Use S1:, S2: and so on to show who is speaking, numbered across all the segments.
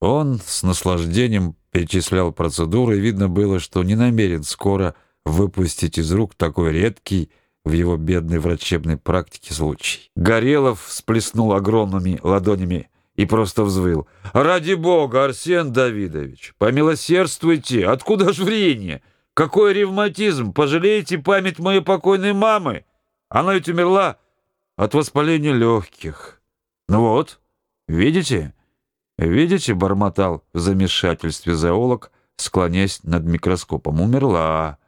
S1: Он с наслаждением перечислял процедуры, и видно было, что не намерен скоро выпустить из рук такой редкий в его бедной врачебной практике случай. Горелов всплеснул огромными ладонями и просто взвыл. «Ради бога, Арсен Давидович, помилосердствуйте! Откуда ж врение? Какой ревматизм? Пожалеете память моей покойной мамы? Она ведь умерла от воспаления легких. Ну вот, видите?» «Видите?» — бормотал в замешательстве зоолог, склоняясь над микроскопом. «Умерла.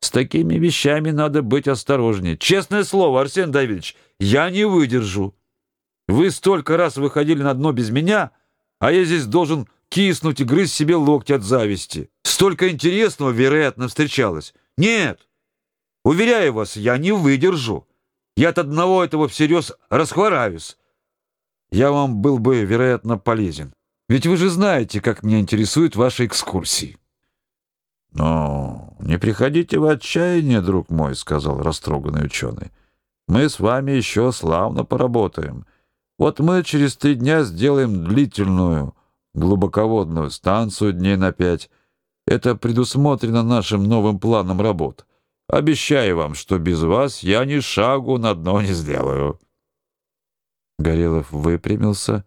S1: С такими вещами надо быть осторожнее. Честное слово, Арсен Давидович, я не выдержу. Вы столько раз выходили на дно без меня, а я здесь должен киснуть и грызть себе локти от зависти. Столько интересного, вероятно, встречалось. Нет, уверяю вас, я не выдержу. Я от одного этого всерьез расхвораюсь я вам был бы, вероятно, полезен. Ведь вы же знаете, как меня интересуют ваши экскурсии. Но не приходите в отчаяние, друг мой, сказал растроганный ученый. Мы с вами еще славно поработаем. Вот мы через три дня сделаем длительную глубоководную станцию дней на пять. Это предусмотрено нашим новым планом работ. Обещаю вам, что без вас я ни шагу на дно не сделаю. Горелов выпрямился,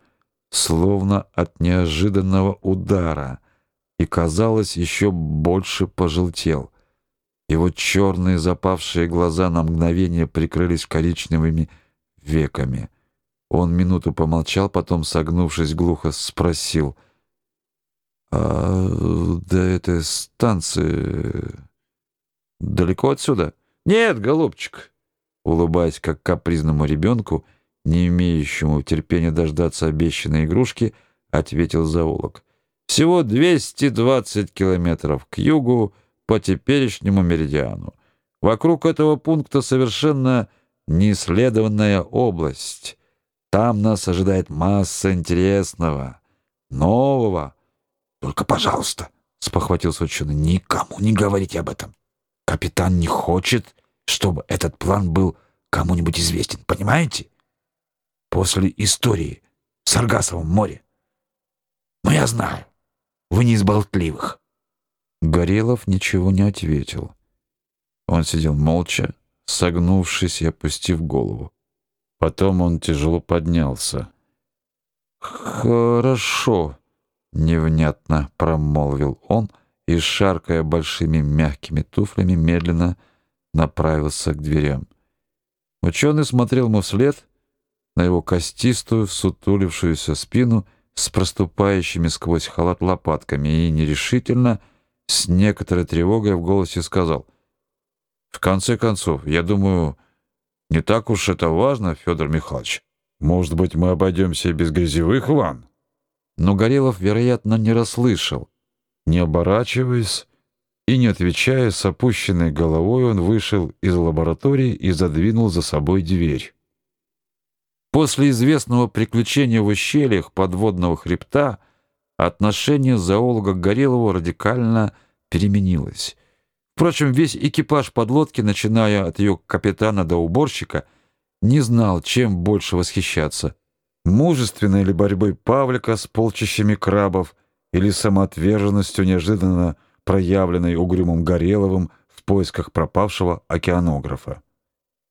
S1: словно от неожиданного удара, и, казалось, еще больше пожелтел. Его черные запавшие глаза на мгновение прикрылись коричневыми веками. Он минуту помолчал, потом, согнувшись глухо, спросил: "А до этой станции далеко отсюда?" "Нет, голубчик", улыбаясь как капризному ребенку, не имеющему терпения дождаться обещанной игрушки, ответил зоолог. Всего 220 километров к югу по теперешнему меридиану. Вокруг этого пункта совершенно неисследованная область. Там нас ожидает масса интересного, нового. Только, пожалуйста, спохватился ученый, никому не говорите об этом. Капитан не хочет, чтобы этот план был кому-нибудь известен, понимаете? После истории в Саргасовом море. Но я знаю, вы не из болтливых. Горелов ничего не ответил. Он сидел молча, согнувшись и опустив голову. Потом он тяжело поднялся. «Хорошо», — невнятно промолвил он и, шаркая большими мягкими туфлями, медленно направился к дверям. Ученый смотрел ему вслед, на его костистую, сутулившуюся спину с проступающими сквозь халат лопатками и нерешительно, с некоторой тревогой в голосе сказал: "В конце концов, я думаю, не так уж это важно, Федор Михайлович. Может быть, мы обойдемся без грязевых ванн?" Но Горелов, вероятно, не расслышал. Не оборачиваясь и не отвечая с опущенной головой, он вышел из лаборатории и задвинул за собой дверь. После известного приключения в ущельях подводного хребта отношение зоолога к Горелову радикально переменилось. Впрочем, весь экипаж подлодки, начиная от ее капитана до уборщика, не знал, чем больше восхищаться: мужественной ли борьбой Павлика с полчищами крабов или самоотверженностью неожиданно проявленной угрюмым Гореловым в поисках пропавшего океанографа.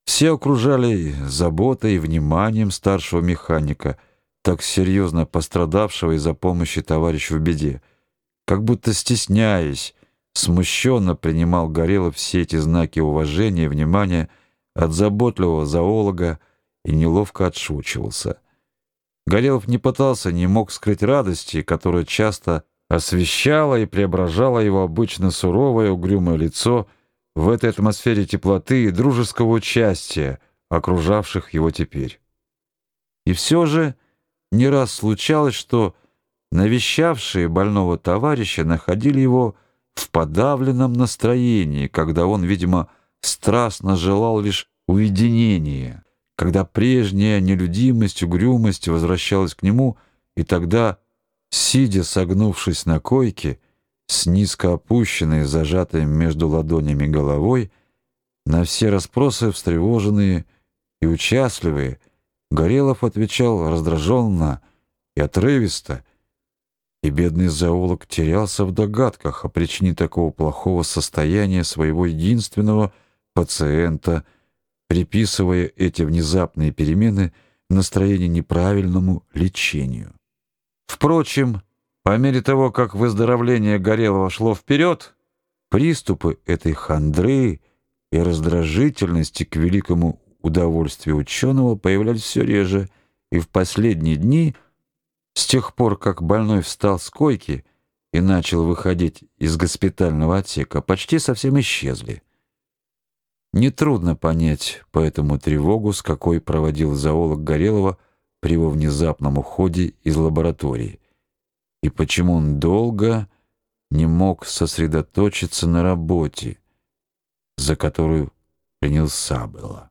S1: Все окружали заботой и вниманием старшего механика, так серьезно пострадавшего из-за помощи товарищу в беде. Как будто стесняясь, смущенно принимал Горелов все эти знаки уважения и внимания от заботливого зоолога и неловко отшучивался. Горелов не пытался, не мог скрыть радости, которая часто освещала и преображала его обычно суровое угрюмое лицо — в этой атмосфере теплоты и дружеского участия, окружавших его теперь. И все же не раз случалось, что навещавшие больного товарища находили его в подавленном настроении, когда он, видимо, страстно желал лишь уединения, когда прежняя нелюдимость, угрюмость возвращалась к нему, и тогда, сидя согнувшись на койке, с низко опущенной, зажатой между ладонями головой, на все расспросы встревоженные и участливые, Горелов отвечал раздраженно и отрывисто, и бедный зоолог терялся в догадках о причине такого плохого состояния своего единственного пациента, приписывая эти внезапные перемены настроению неправильному лечению. Впрочем, по мере того, как выздоровление Горелого шло вперед, приступы этой хандры и раздражительности к великому удовольствию ученого появлялись все реже, и в последние дни, с тех пор, как больной встал с койки и начал выходить из госпитального отсека, почти совсем исчезли. Нетрудно понять поэтому тревогу, с какой проводил зоолог Горелова при его внезапном уходе из лаборатории, и почему он долго не мог сосредоточиться на работе, за которую принялся было.